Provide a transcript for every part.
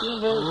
Sim, velho.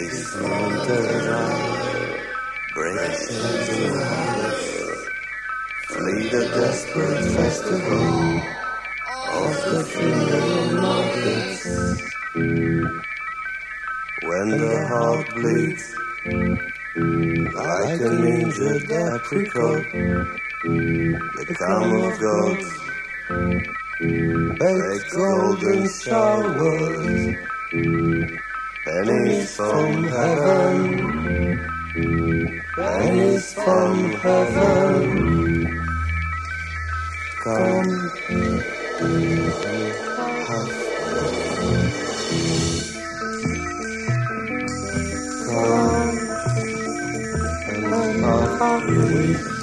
Grace enters us, grace enters life. Flee the desperate festival of the funeral markets. When the heart bleeds like an injured apricot, the calm of God baked golden showers. Pennies from heaven, pennies from heaven. Come have Come and have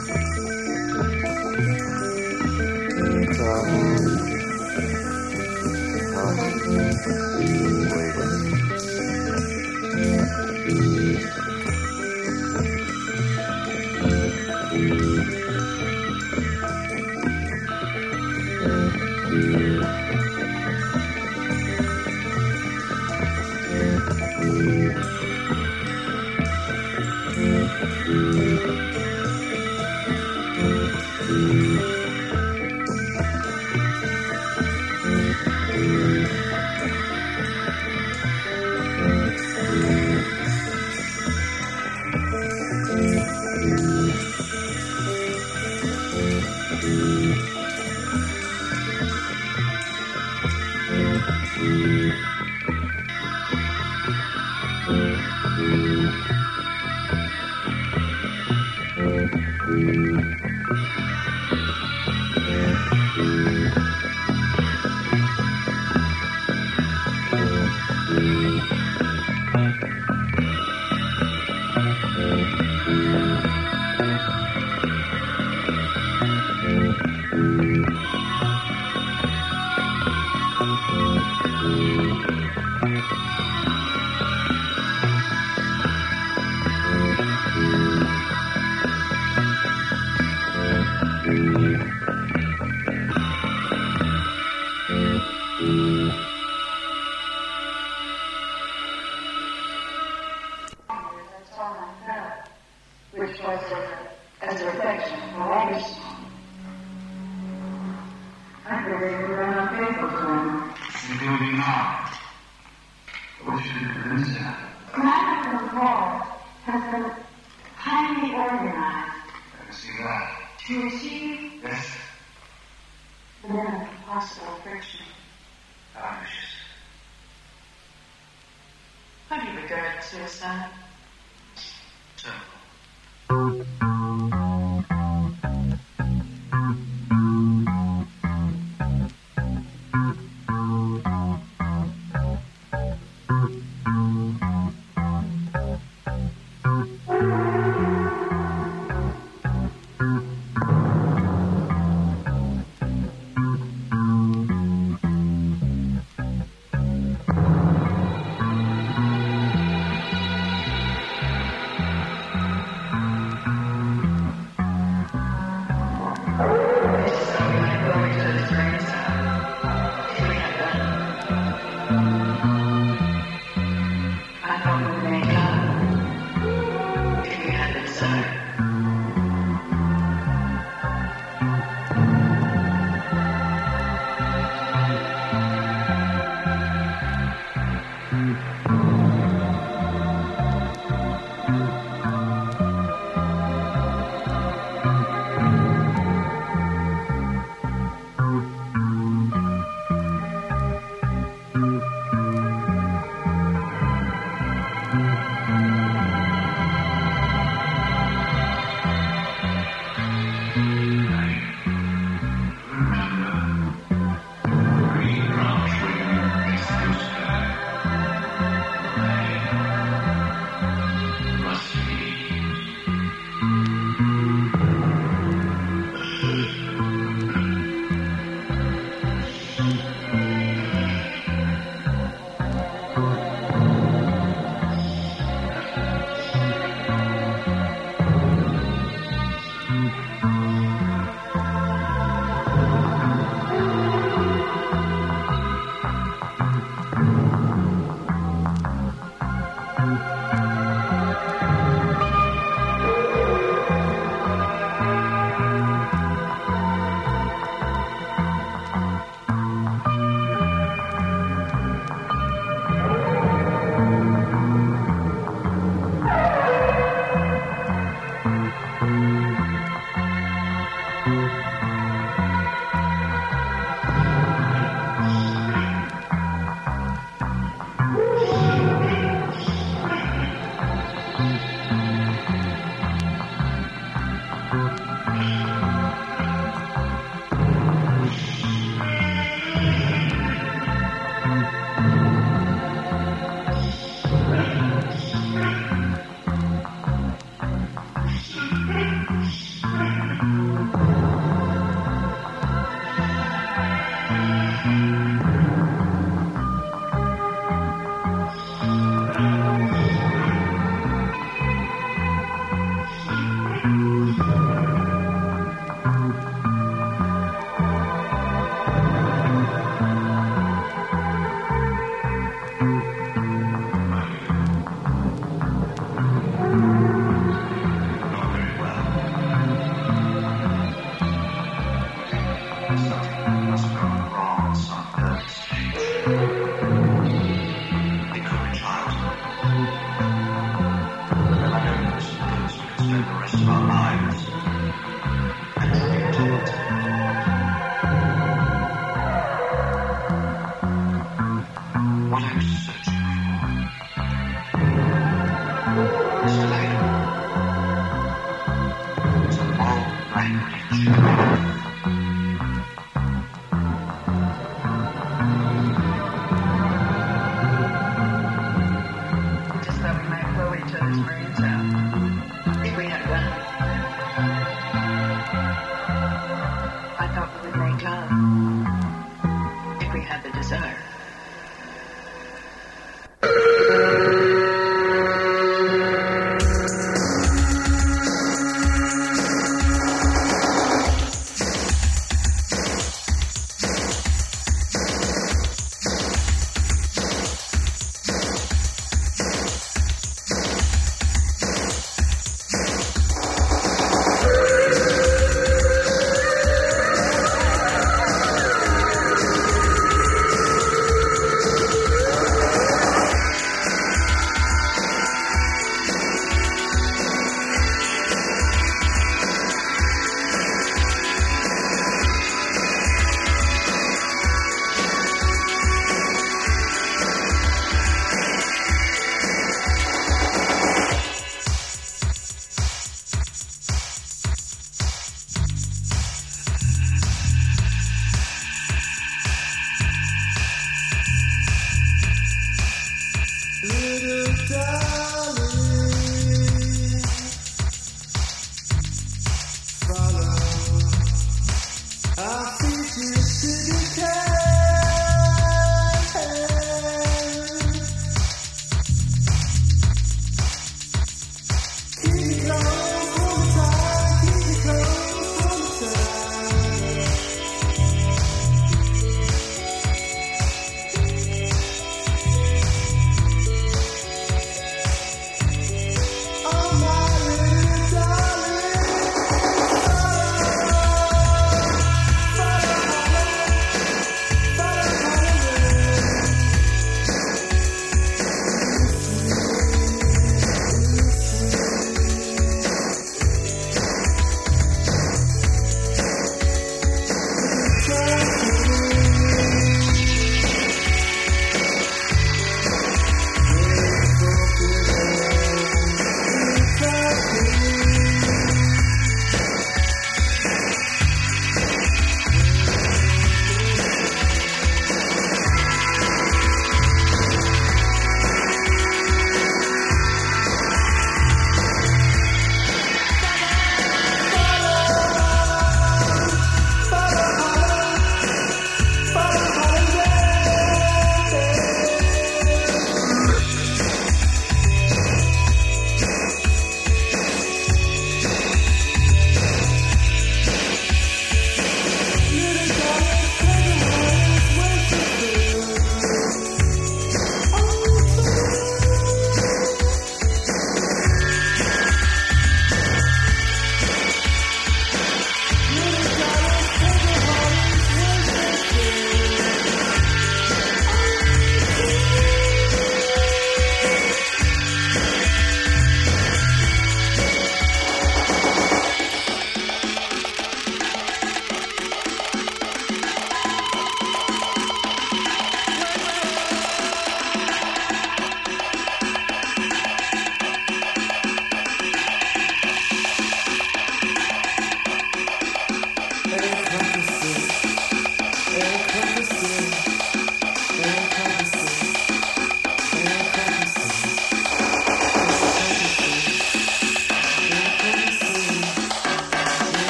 suicide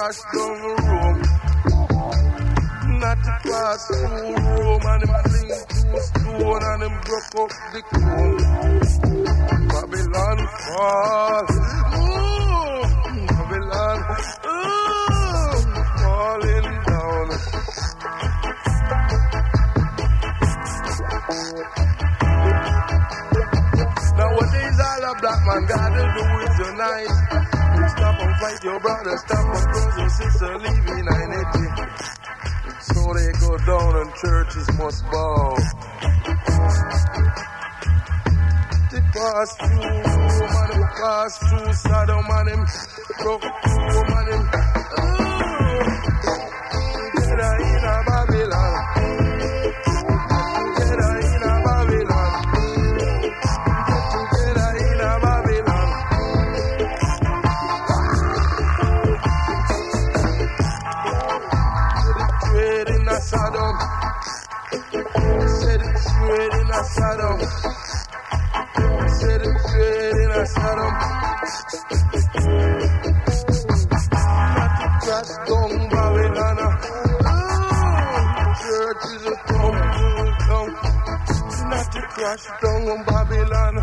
cross down Rome. Not to pass through Rome and him fling to stone and him broke up the crown. Babylon fall. Mm, Babylon. Mm, falling down. All a black man gotta do with tonight? Your brother stop because your sister leaving ain't it? So they go down and churches must bow. They pass through, woman, who pass through, Saddam man, him, broke through, woman, him. Ooh, crash down on Babylon.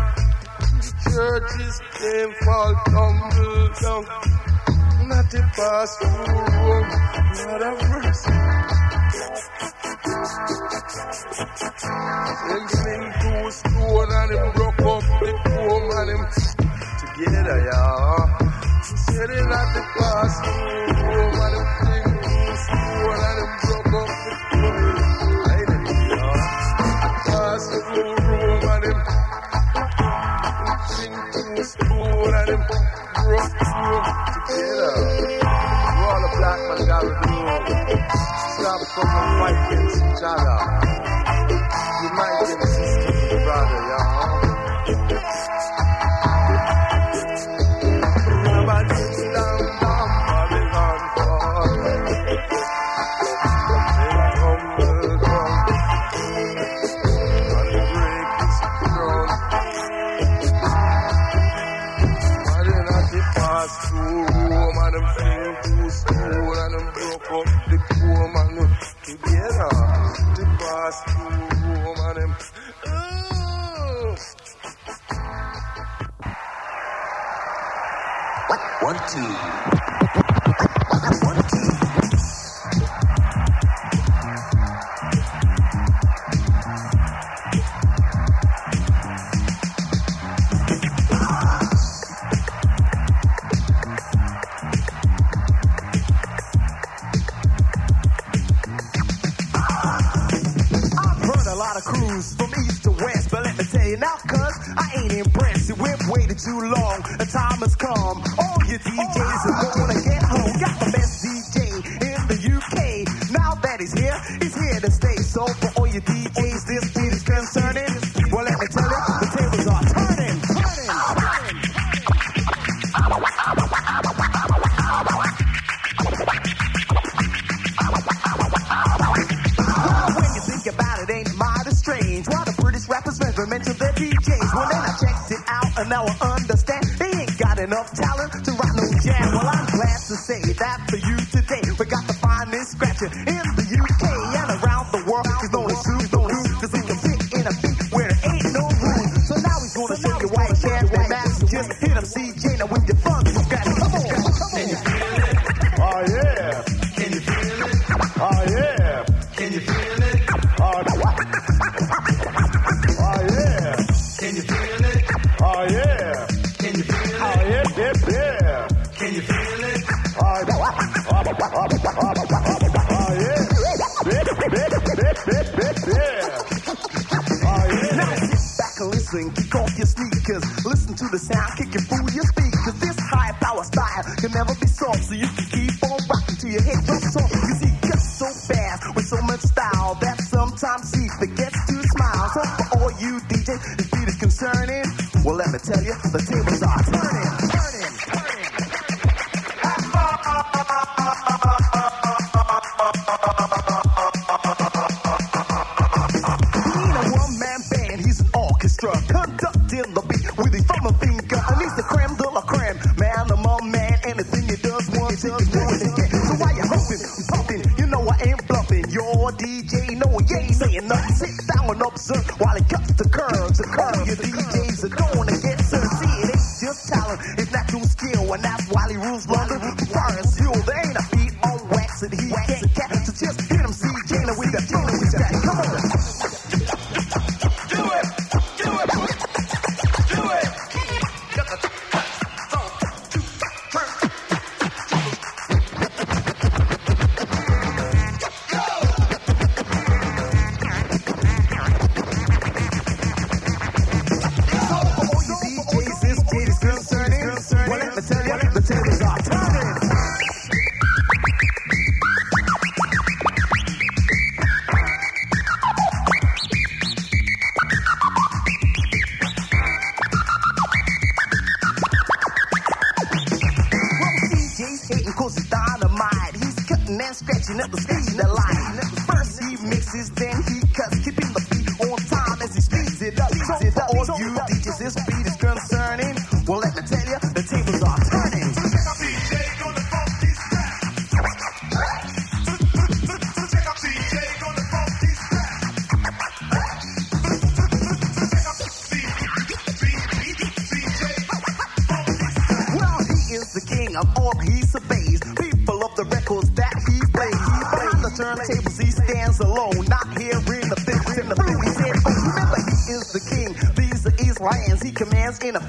The churches, came fall, tumble down. Not the past, not a verse. too long. The time has come. All your DJs are gonna get home. Got the best DJ in the UK. Now that he's here, he's here to stay. So. Far. never be soft, so you can keep on rocking till your head drops off. You see, just so fast with so much style that sometimes she forgets to smile. So for all you DJs, if beat is concerning, well let me tell you, the table. reaching up the speed The light. man's in a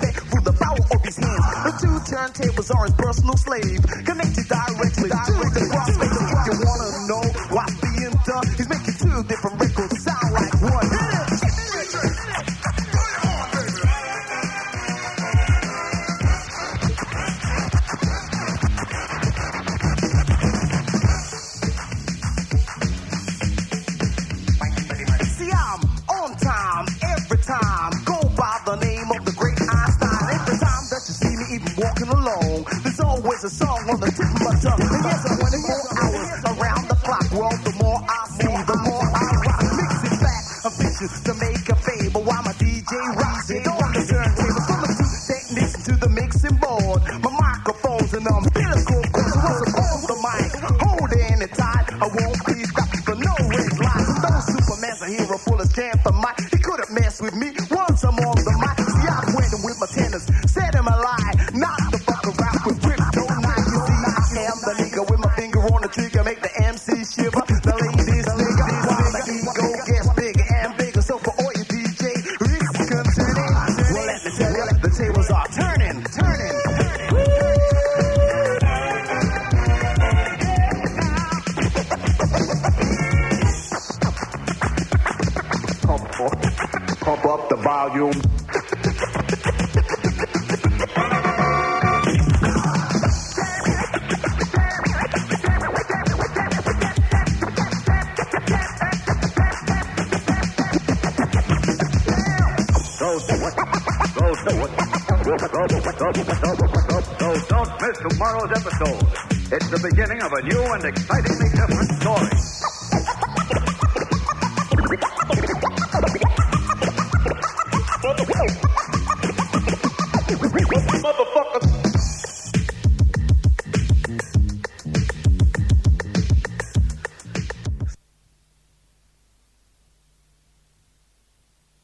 of a new and excitingly